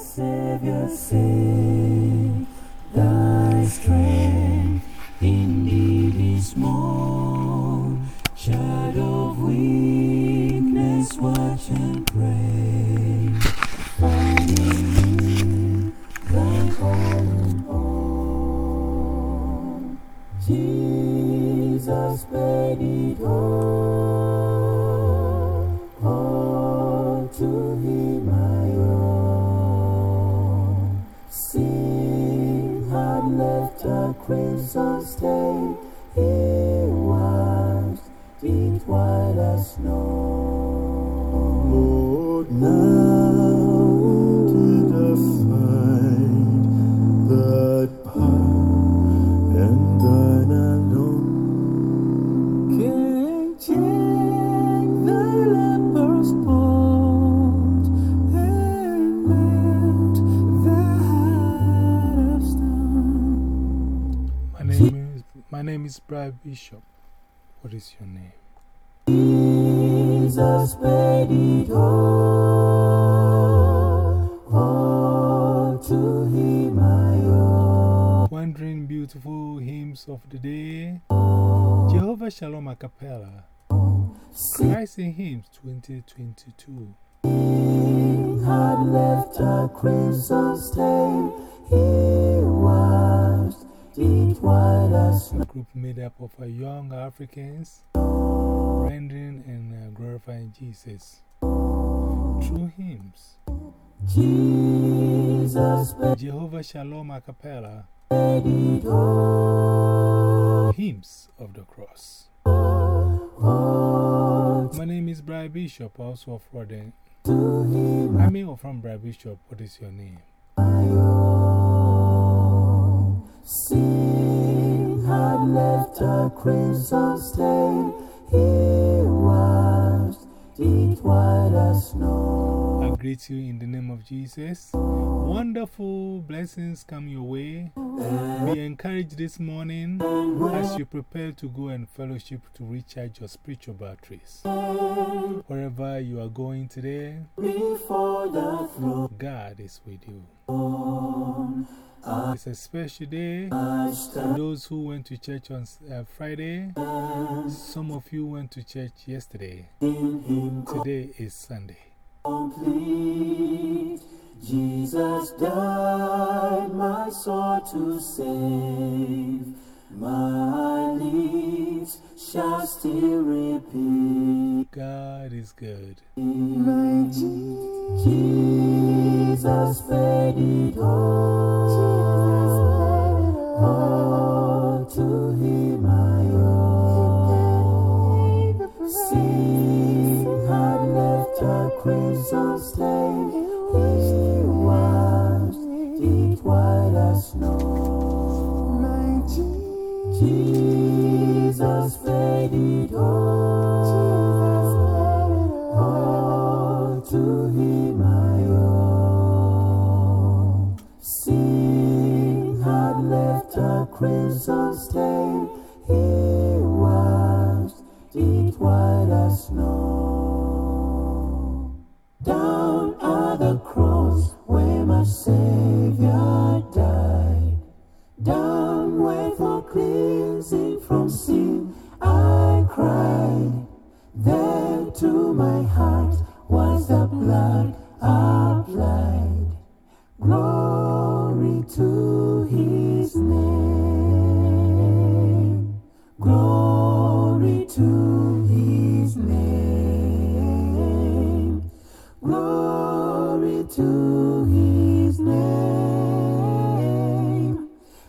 Savior save Thy strength indeed is small. Shadow of weakness, watch and pray. Finding thy calling home. Jesus paid it all. My name is Brad Bishop. What is your name? Jesus paid it all, all to him I owe. Wondering beautiful hymns of the day. Jehovah Shalom a cappella. Christ in Hymns 2022. Sin had left a crimson stain, he A group made up of young Africans rendering and glorifying Jesus through hymns. Jesus Jehovah Shalom a cappella. paid it all, Hymns of the Cross. My name is Brian Bishop, also of him I mean, from Brian Bishop. What is your name? Sin had left a crimson stain, he washed it white as snow. I greet you in the name of Jesus. Wonderful blessings come your way. Be encouraged this morning as you prepare to go and fellowship to recharge your spiritual batteries. Wherever you are going today, Before the throne, God is with you. It's a special day. Stand Those who went to church on uh, Friday, some of you went to church yesterday. Today is Sunday. complete. Jesus died my soul to save. My lips shall still repeat. God is good. Jesus paid it crimson Glory to his name.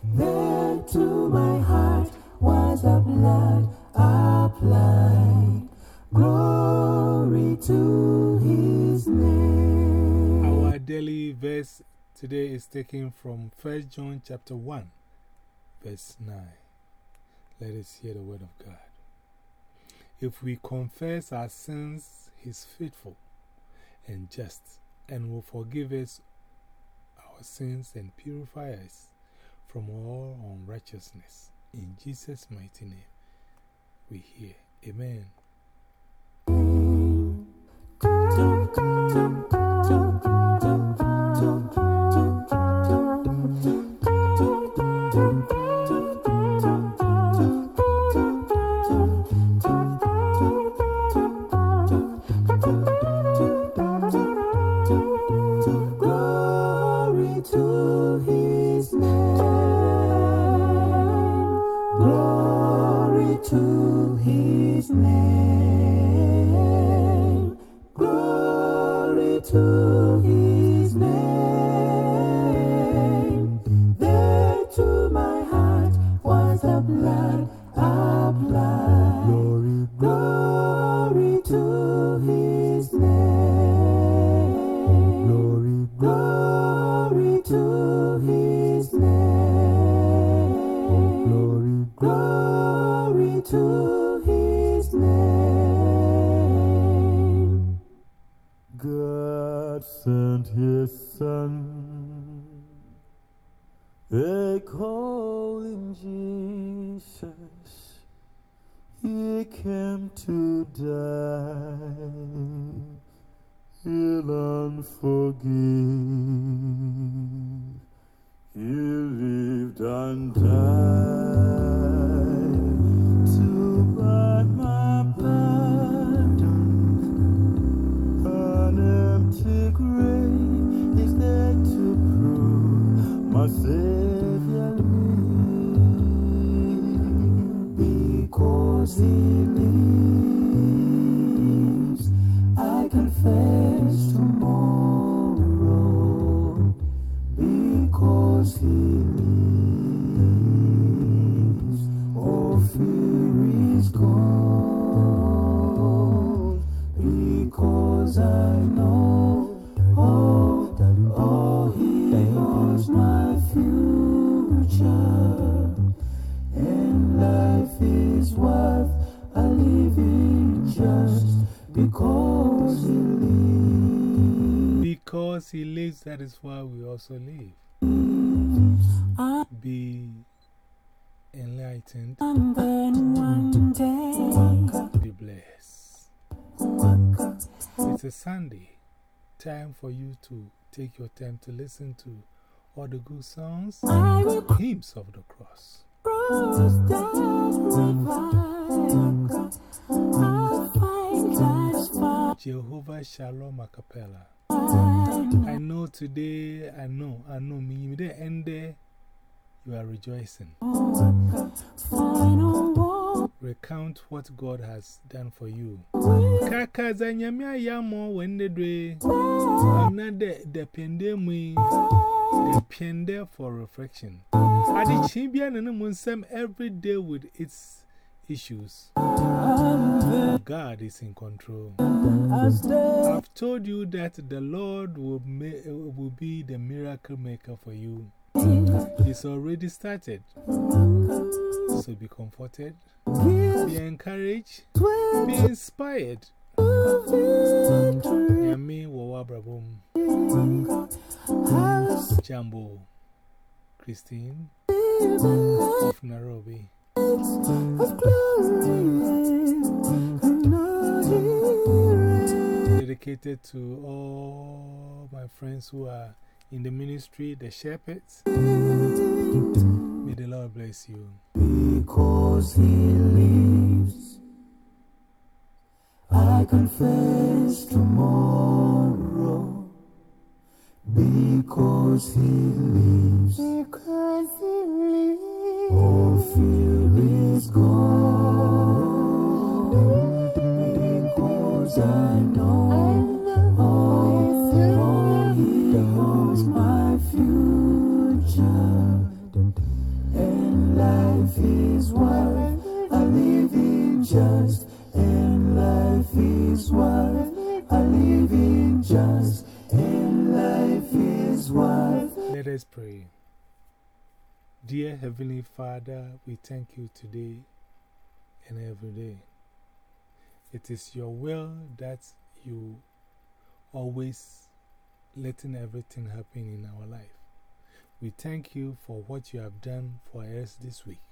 There to my heart was the blood applied. Glory to his name. Our daily verse today is taken from 1 John chapter 1, verse 9. Let us hear the word of God. If we confess our sins, He is faithful and just and will forgive us our sins and purify us from all unrighteousness. In Jesus' mighty name, we hear. Amen. His name. Glory to his name. There to my heart was the blood applied. Glory, Glory to his name. glory, Glory to his name. glory, Glory to Sent his son. They call him Jesus. He came to die, heal and forgive. He lived and died Because he because he lives. Because He lives, that is why we also live. Ah. Be enlightened, And then one day, be blessed. It's a Sunday. Time for you to take your time to listen to all the good songs, I hymns of the cross. cross that river. I'll find. Jehovah Shalom a cappella. I know today, I know, I know me, the end there, you are rejoicing. Recount what God has done for you. Kaka Zanyamia Yamo I'm not the depende me, depende for reflection. I did Chibian and Munsem every day with its issues. God is in control. I've told you that the Lord will, will be the miracle maker for you. It's already started. So be comforted, be encouraged, be inspired. Yami Wawa Brabum, Jambo, Christine of Nairobi. Dedicated to all my friends who are in the ministry, the shepherds. May the Lord bless you. Because he lives, I confess tomorrow. Because he lives, because he lives, all fear is gone. Because I know, oh, oh, he knows my future. And life is worth a living just. And life is worth a living just. And life is worth. Let us pray. Dear Heavenly Father, we thank you today and every day. It is your will that you always letting everything happen in our life. We thank you for what you have done for us this week.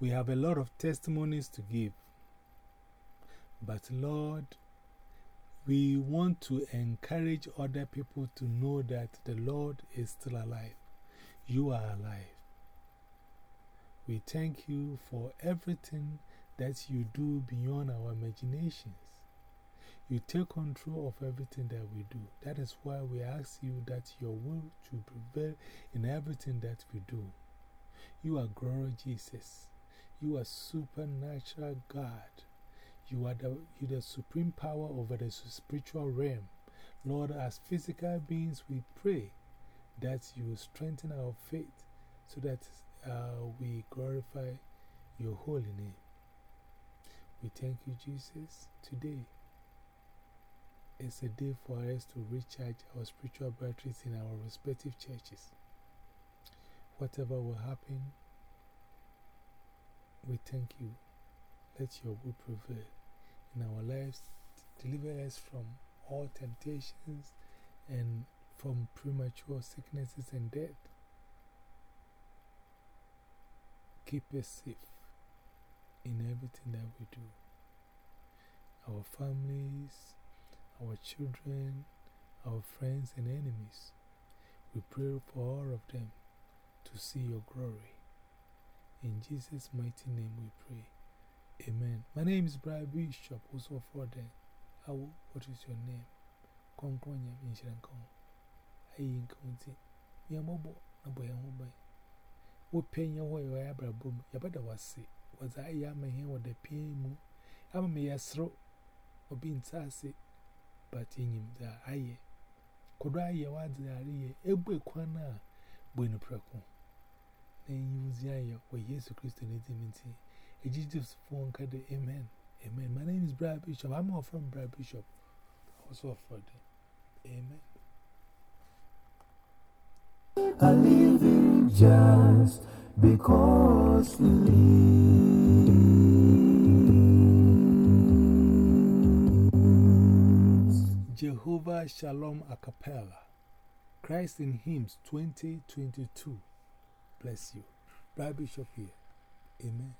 We have a lot of testimonies to give. But Lord, we want to encourage other people to know that the Lord is still alive. You are alive. We thank you for everything that you do beyond our imaginations. You take control of everything that we do. That is why we ask you that your will should prevail in everything that we do. You are glory, Jesus. You are supernatural God. You are the, you the supreme power over the spiritual realm. Lord, as physical beings, we pray that you strengthen our faith so that uh, we glorify your holy name. We thank you, Jesus. Today is a day for us to recharge our spiritual batteries in our respective churches. Whatever will happen, we thank you. Let your will prevail in our lives. Deliver us from all temptations and from premature sicknesses and death. Keep us safe in everything that we do. Our families, our children, our friends and enemies. We pray for all of them to see your glory. In Jesus' mighty name we pray. Amen. My name is Brian Bishop, also for them. What is your name? Konkonya Minshankon. Ayin County. Yamobo, no boy, no boy. What pain your way, where Abra Boom, Yabada was sick. Was I yam here with the pain? I'm a mere throat or being sassy, but in him that I could I ye what they are a boy quana, bueno preco. Then use ya where Jesus Christ in intimacy. A Jesus phone card, Amen. Amen. My name is Brad Bishop. I'm all from Brad Bishop. Also for the Amen. I live just because you live. Jehovah Shalom a cappella. Christ in Hymns 2022. Bless you. Brad Bishop here. Amen.